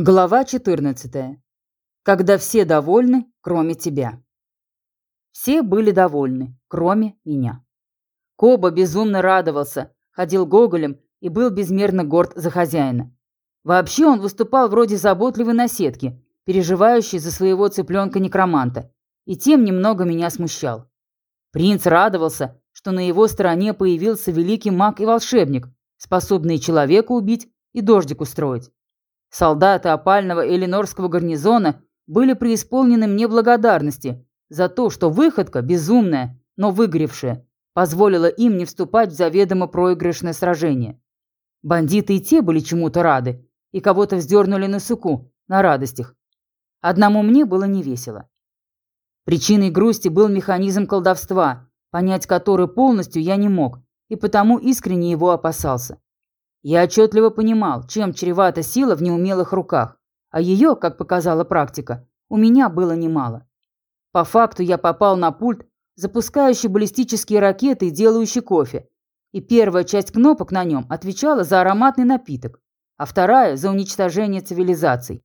Глава 14. Когда все довольны, кроме тебя. Все были довольны, кроме меня. Коба безумно радовался, ходил гоголем и был безмерно горд за хозяина. Вообще он выступал вроде заботливой наседки, переживающей за своего цыпленка-некроманта, и тем немного меня смущал. Принц радовался, что на его стороне появился великий маг и волшебник, способный человека убить и дождик устроить. Солдаты опального Элинорского гарнизона были преисполнены мне благодарности за то, что выходка, безумная, но выгоревшая, позволила им не вступать в заведомо проигрышное сражение. Бандиты и те были чему-то рады, и кого-то вздернули на суку, на радостях. Одному мне было невесело. Причиной грусти был механизм колдовства, понять который полностью я не мог, и потому искренне его опасался. Я отчетливо понимал, чем чревата сила в неумелых руках, а ее, как показала практика, у меня было немало. По факту я попал на пульт, запускающий баллистические ракеты и делающий кофе, и первая часть кнопок на нем отвечала за ароматный напиток, а вторая – за уничтожение цивилизаций.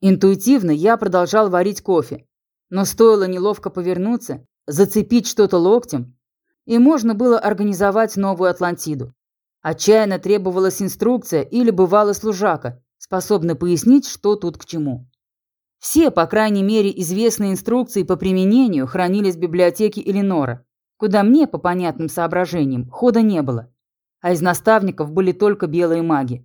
Интуитивно я продолжал варить кофе, но стоило неловко повернуться, зацепить что-то локтем, и можно было организовать новую Атлантиду. Отчаянно требовалась инструкция или бывала служака, способный пояснить, что тут к чему. Все, по крайней мере, известные инструкции по применению хранились в библиотеке Элинора, куда мне, по понятным соображениям, хода не было. А из наставников были только белые маги.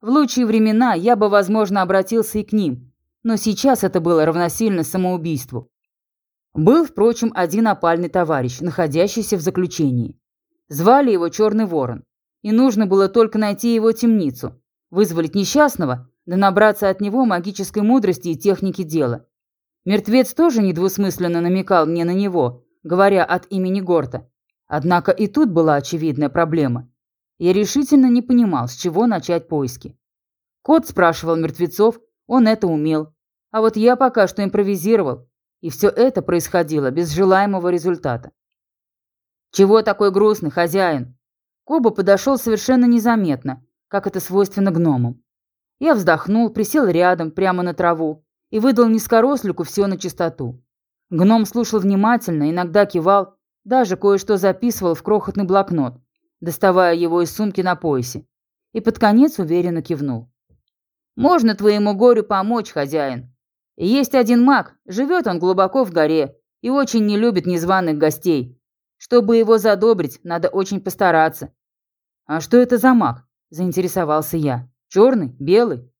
В лучшие времена я бы, возможно, обратился и к ним, но сейчас это было равносильно самоубийству. Был, впрочем, один опальный товарищ, находящийся в заключении. Звали его Черный Ворон и нужно было только найти его темницу, вызволить несчастного, да набраться от него магической мудрости и техники дела. Мертвец тоже недвусмысленно намекал мне на него, говоря от имени Горта. Однако и тут была очевидная проблема. Я решительно не понимал, с чего начать поиски. Кот спрашивал мертвецов, он это умел. А вот я пока что импровизировал, и все это происходило без желаемого результата. «Чего такой грустный, хозяин?» Коба подошел совершенно незаметно, как это свойственно гномам. Я вздохнул, присел рядом, прямо на траву, и выдал низкорослику все на чистоту. Гном слушал внимательно, иногда кивал, даже кое-что записывал в крохотный блокнот, доставая его из сумки на поясе, и под конец уверенно кивнул. «Можно твоему горю помочь, хозяин. Есть один маг, живет он глубоко в горе и очень не любит незваных гостей. Чтобы его задобрить, надо очень постараться. «А что это за маг?» – заинтересовался я. «Черный? Белый?»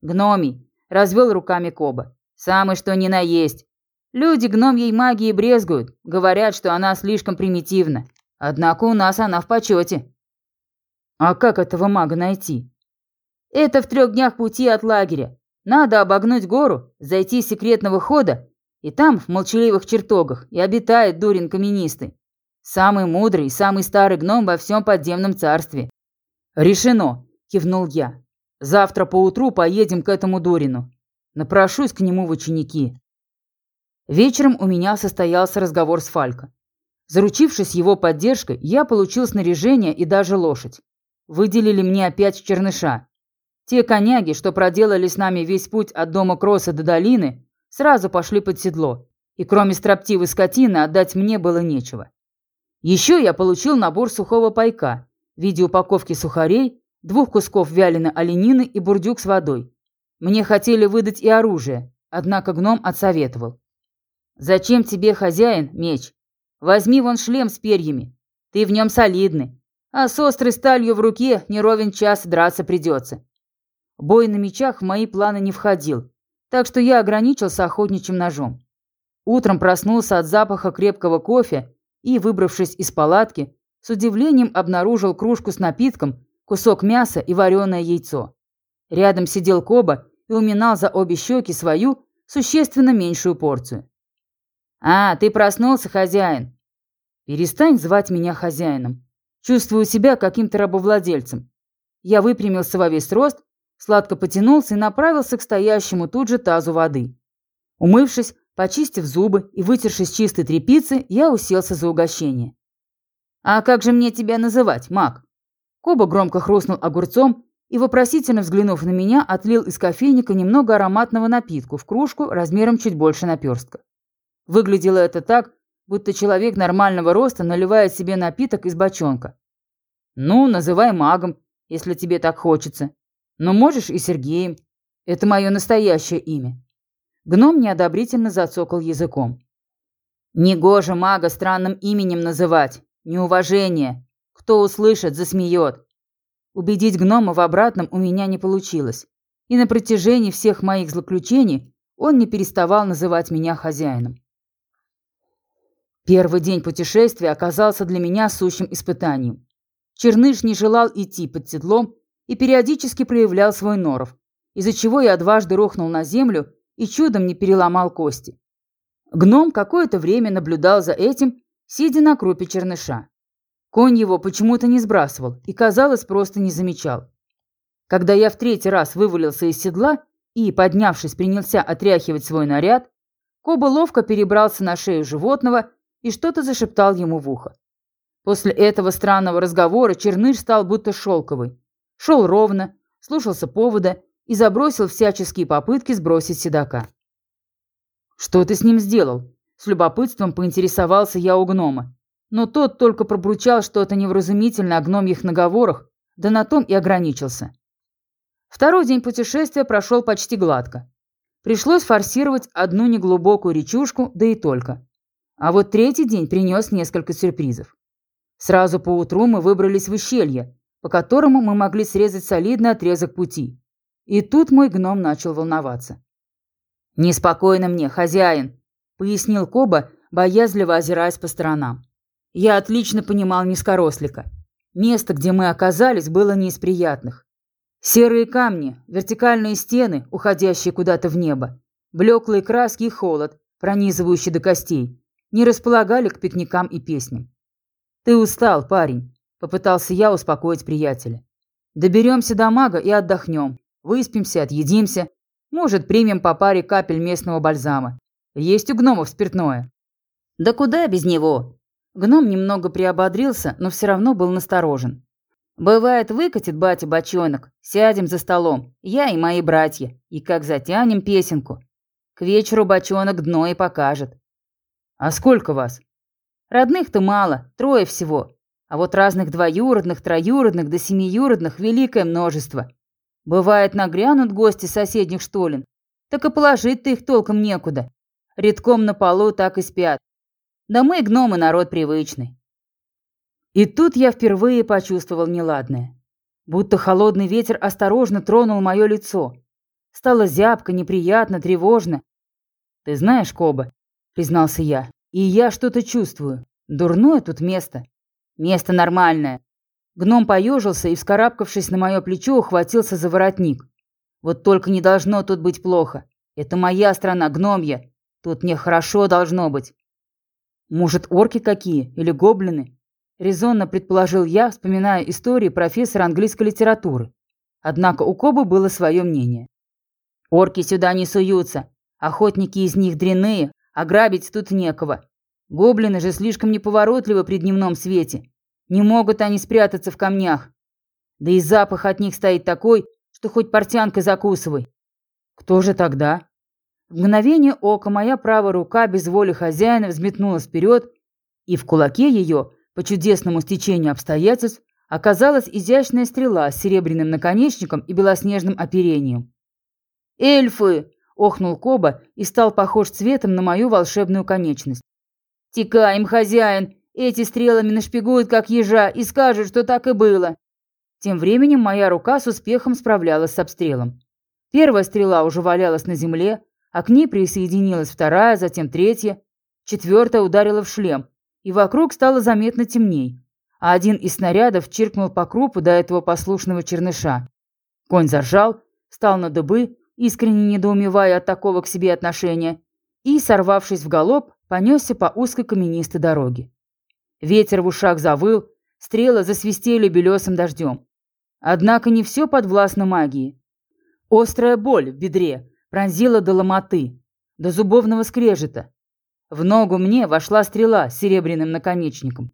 «Гномий», – развел руками Коба. «Самый что ни на есть. Люди гномьей магии брезгуют, говорят, что она слишком примитивна. Однако у нас она в почете». «А как этого мага найти?» «Это в трех днях пути от лагеря. Надо обогнуть гору, зайти с секретного хода, и там, в молчаливых чертогах, и обитает Дурин Каменистый. Самый мудрый, самый старый гном во всем подземном царстве. Решено, кивнул я. Завтра поутру поедем к этому Дорину. Напрошусь к нему в ученики. Вечером у меня состоялся разговор с Фалько. Заручившись его поддержкой, я получил снаряжение и даже лошадь. Выделили мне опять черныша. Те коняги, что проделали с нами весь путь от дома Кросса до долины, сразу пошли под седло, и кроме строптивой скотины отдать мне было нечего. Еще я получил набор сухого пайка в виде упаковки сухарей, двух кусков вяленой оленины и бурдюк с водой. Мне хотели выдать и оружие, однако гном отсоветовал. «Зачем тебе, хозяин, меч? Возьми вон шлем с перьями. Ты в нем солидный, а с острой сталью в руке не ровен час драться придется». Бой на мечах в мои планы не входил, так что я ограничился охотничьим ножом. Утром проснулся от запаха крепкого кофе и, выбравшись из палатки, с удивлением обнаружил кружку с напитком, кусок мяса и вареное яйцо. Рядом сидел Коба и уминал за обе щеки свою, существенно меньшую порцию. «А, ты проснулся, хозяин?» «Перестань звать меня хозяином. Чувствую себя каким-то рабовладельцем». Я выпрямился во весь рост, сладко потянулся и направился к стоящему тут же тазу воды. Умывшись, Почистив зубы и вытершись чистой тряпицы, я уселся за угощение. «А как же мне тебя называть, маг?» Коба громко хрустнул огурцом и, вопросительно взглянув на меня, отлил из кофейника немного ароматного напитку в кружку размером чуть больше наперстка. Выглядело это так, будто человек нормального роста наливает себе напиток из бочонка. «Ну, называй магом, если тебе так хочется. Но можешь и Сергеем. Это мое настоящее имя». Гном неодобрительно зацокал языком. «Негоже мага странным именем называть. Неуважение. Кто услышит, засмеет. Убедить гнома в обратном у меня не получилось. И на протяжении всех моих злоключений он не переставал называть меня хозяином. Первый день путешествия оказался для меня сущим испытанием. Черныш не желал идти под седлом и периодически проявлял свой норов, из-за чего я дважды рухнул на землю и чудом не переломал кости. Гном какое-то время наблюдал за этим, сидя на крупе черныша. Конь его почему-то не сбрасывал и, казалось, просто не замечал. Когда я в третий раз вывалился из седла и, поднявшись, принялся отряхивать свой наряд, Коба ловко перебрался на шею животного и что-то зашептал ему в ухо. После этого странного разговора Черныш стал будто шелковый. Шел ровно, слушался повода и забросил всяческие попытки сбросить седока. «Что ты с ним сделал?» С любопытством поинтересовался я у гнома. Но тот только пробручал что-то невразумительно о гномьих наговорах, да на том и ограничился. Второй день путешествия прошел почти гладко. Пришлось форсировать одну неглубокую речушку, да и только. А вот третий день принес несколько сюрпризов. Сразу по утру мы выбрались в ущелье, по которому мы могли срезать солидный отрезок пути. И тут мой гном начал волноваться. «Неспокойно мне, хозяин», — пояснил Коба, боязливо озираясь по сторонам. Я отлично понимал низкорослика. Место, где мы оказались, было не из приятных. Серые камни, вертикальные стены, уходящие куда-то в небо, блеклые краски и холод, пронизывающий до костей, не располагали к пикникам и песням. «Ты устал, парень», — попытался я успокоить приятеля. «Доберемся до мага и отдохнем. Выспимся, отъедимся. Может, примем по паре капель местного бальзама. Есть у гномов спиртное». «Да куда без него?» Гном немного приободрился, но все равно был насторожен. «Бывает, выкатит батя бочонок, сядем за столом, я и мои братья, и как затянем песенку. К вечеру бочонок дно и покажет». «А сколько вас?» «Родных-то мало, трое всего. А вот разных двоюродных, троюродных да семиюродных великое множество. Бывает, нагрянут гости соседних штолен, так и положить-то их толком некуда. Редком на полу так и спят, да мы, гномы, народ привычный. И тут я впервые почувствовал неладное. Будто холодный ветер осторожно тронул мое лицо. Стало зябко, неприятно, тревожно. «Ты знаешь, Коба», — признался я, — «и я что-то чувствую. Дурное тут место. Место нормальное». Гном поежился и, вскарабкавшись на мое плечо, ухватился за воротник. «Вот только не должно тут быть плохо. Это моя страна, гномья. Тут мне хорошо должно быть. Может, орки какие или гоблины? Резонно предположил я, вспоминая истории профессора английской литературы. Однако у Кобы было свое мнение. Орки сюда не суются. Охотники из них дряные, а грабить тут некого. Гоблины же слишком неповоротливы при дневном свете. Не могут они спрятаться в камнях. Да и запах от них стоит такой, что хоть портянкой закусывай. Кто же тогда? В мгновение ока моя правая рука без воли хозяина взметнулась вперед, и в кулаке ее, по чудесному стечению обстоятельств, оказалась изящная стрела с серебряным наконечником и белоснежным оперением. «Эльфы!» – охнул Коба и стал похож цветом на мою волшебную конечность. «Текаем, хозяин! Эти стрелами нашпигуют, как ежа, и скажут, что так и было!» Тем временем моя рука с успехом справлялась с обстрелом. Первая стрела уже валялась на земле, а к ней присоединилась вторая, затем третья. Четвертая ударила в шлем, и вокруг стало заметно темней, а один из снарядов чиркнул по крупу до этого послушного черныша. Конь заржал, встал на дыбы, искренне недоумевая от такого к себе отношения, и, сорвавшись в галоп, понесся по узкой каменистой дороге. Ветер в ушах завыл, стрелы засвистели белесым дождем. Однако не все подвластно магии. Острая боль в бедре пронзила до ломоты, до зубовного скрежета. В ногу мне вошла стрела с серебряным наконечником.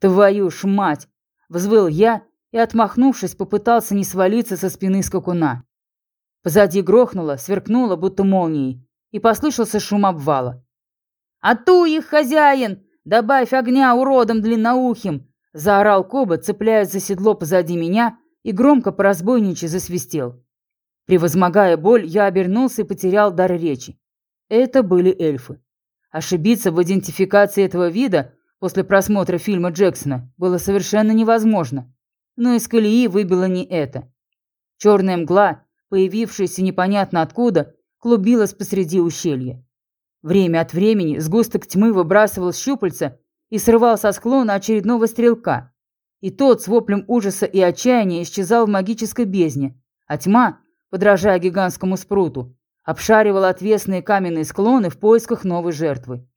«Твою ж мать!» — взвыл я и, отмахнувшись, попытался не свалиться со спины скакуна. Позади грохнуло, сверкнуло, будто молнией, и послышался шум обвала. «Ату их, хозяин! Добавь огня уродом длинноухим!» – заорал Коба, цепляясь за седло позади меня и громко по разбойничьи засвистел. Превозмогая боль, я обернулся и потерял дар речи. Это были эльфы. Ошибиться в идентификации этого вида после просмотра фильма Джексона было совершенно невозможно. Но из колеи выбило не это. Черная мгла, появившаяся непонятно откуда, клубилась посреди ущелья. Время от времени сгусток тьмы выбрасывал щупальца и срывал со склона очередного стрелка. И тот с воплем ужаса и отчаяния исчезал в магической бездне, а тьма, подражая гигантскому спруту, обшаривала отвесные каменные склоны в поисках новой жертвы.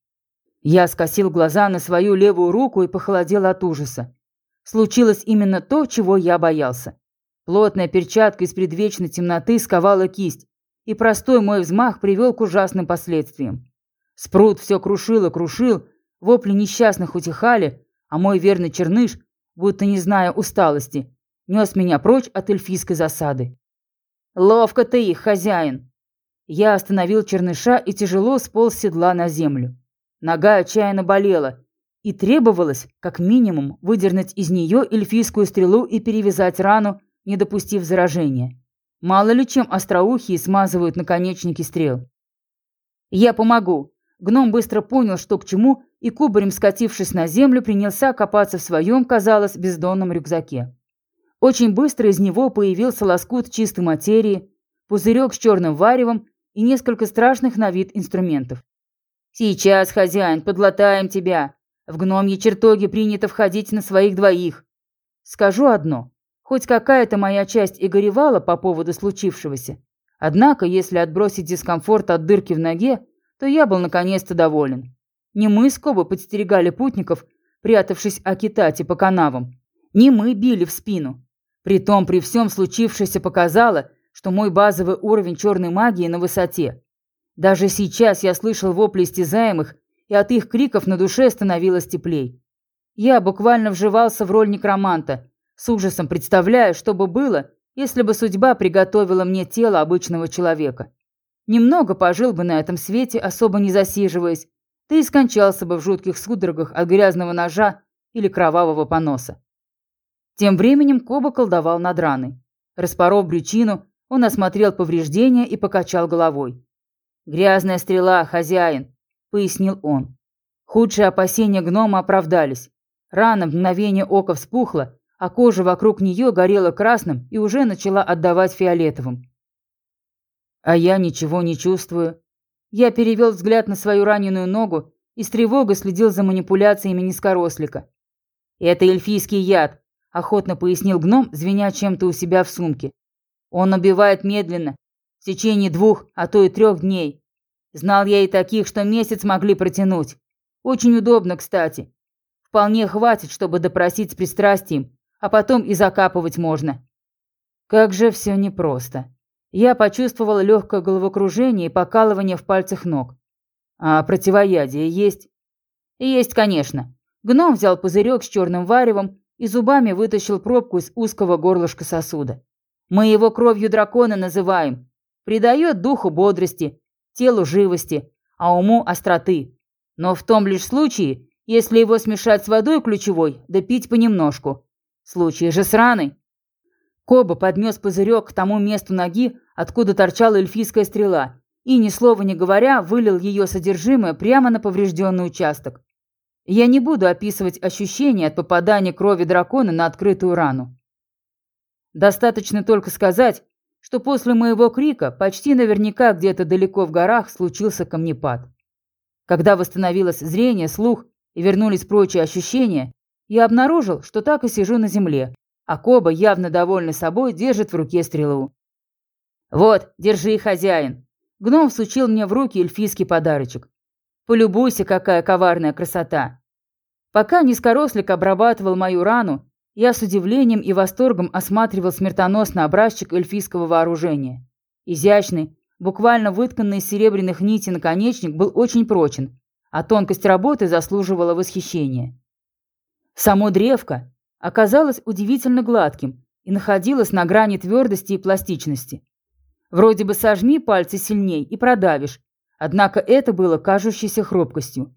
Я скосил глаза на свою левую руку и похолодел от ужаса. Случилось именно то, чего я боялся. Плотная перчатка из предвечной темноты сковала кисть, и простой мой взмах привел к ужасным последствиям. Спрут все крушил и крушил, вопли несчастных утихали, а мой верный черныш, будто не зная усталости, нес меня прочь от эльфийской засады. «Ловко ты их, хозяин!» Я остановил черныша и тяжело сполз седла на землю. Нога отчаянно болела, и требовалось, как минимум, выдернуть из нее эльфийскую стрелу и перевязать рану, не допустив заражения. Мало ли чем остроухие смазывают наконечники стрел. «Я помогу!» Гном быстро понял, что к чему, и кубарем скатившись на землю, принялся копаться в своем, казалось, бездонном рюкзаке. Очень быстро из него появился лоскут чистой материи, пузырек с черным варевом и несколько страшных на вид инструментов. «Сейчас, хозяин, подлатаем тебя. В гномьи чертоги принято входить на своих двоих. Скажу одно. Хоть какая-то моя часть и горевала по поводу случившегося. Однако, если отбросить дискомфорт от дырки в ноге, то я был наконец-то доволен. Не мы с Кобо подстерегали путников, прятавшись о китате по канавам. Не мы били в спину. Притом при всем случившееся показало, что мой базовый уровень черной магии на высоте. Даже сейчас я слышал вопли истязаемых, и от их криков на душе становилось теплей. Я буквально вживался в роль некроманта, с ужасом представляя, что бы было, если бы судьба приготовила мне тело обычного человека. Немного пожил бы на этом свете, особо не засиживаясь, да и скончался бы в жутких судорогах от грязного ножа или кровавого поноса. Тем временем Коба колдовал над раной. Распоров брючину, он осмотрел повреждения и покачал головой. «Грязная стрела, хозяин», — пояснил он. Худшие опасения гнома оправдались. Рана в мгновение ока вспухла, а кожа вокруг нее горела красным и уже начала отдавать фиолетовым. А я ничего не чувствую. Я перевел взгляд на свою раненую ногу и с тревогой следил за манипуляциями низкорослика. «Это эльфийский яд», – охотно пояснил гном, звеня чем-то у себя в сумке. Он убивает медленно, в течение двух, а то и трех дней. Знал я и таких, что месяц могли протянуть. Очень удобно, кстати. Вполне хватит, чтобы допросить с пристрастием, а потом и закапывать можно. Как же все непросто. Я почувствовал легкое головокружение и покалывание в пальцах ног. А противоядие есть? Есть, конечно. Гном взял пузырек с черным варевом и зубами вытащил пробку из узкого горлышка сосуда. Мы его кровью дракона называем. Придает духу бодрости, телу живости, а уму остроты. Но в том лишь случае, если его смешать с водой ключевой, да пить понемножку. Случай же с раной. Коба поднес пузырек к тому месту ноги, откуда торчала эльфийская стрела, и, ни слова не говоря, вылил ее содержимое прямо на поврежденный участок. Я не буду описывать ощущения от попадания крови дракона на открытую рану. Достаточно только сказать, что после моего крика почти наверняка где-то далеко в горах случился камнепад. Когда восстановилось зрение, слух и вернулись прочие ощущения, я обнаружил, что так и сижу на земле, а Коба, явно довольный собой, держит в руке стрелу. «Вот, держи, хозяин!» Гном всучил мне в руки эльфийский подарочек. «Полюбуйся, какая коварная красота!» Пока низкорослик обрабатывал мою рану, я с удивлением и восторгом осматривал смертоносный образчик эльфийского вооружения. Изящный, буквально вытканный из серебряных нитей наконечник был очень прочен, а тонкость работы заслуживала восхищения. Само древко, оказалось удивительно гладким и находилось на грани твердости и пластичности. Вроде бы сожми пальцы сильней и продавишь, однако это было кажущейся хрупкостью.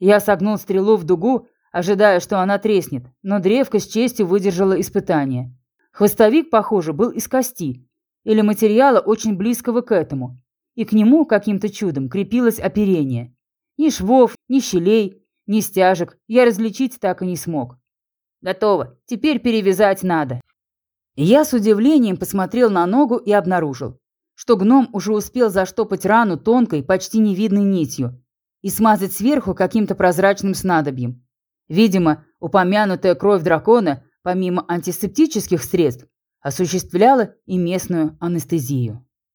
Я согнул стрелу в дугу, ожидая, что она треснет, но древко с честью выдержало испытание. Хвостовик, похоже, был из кости или материала очень близкого к этому, и к нему каким-то чудом крепилось оперение. Ни швов, ни щелей, ни стяжек я различить так и не смог. Готово, теперь перевязать надо. Я с удивлением посмотрел на ногу и обнаружил, что гном уже успел заштопать рану тонкой, почти невидной нитью и смазать сверху каким-то прозрачным снадобьем. Видимо, упомянутая кровь дракона, помимо антисептических средств, осуществляла и местную анестезию.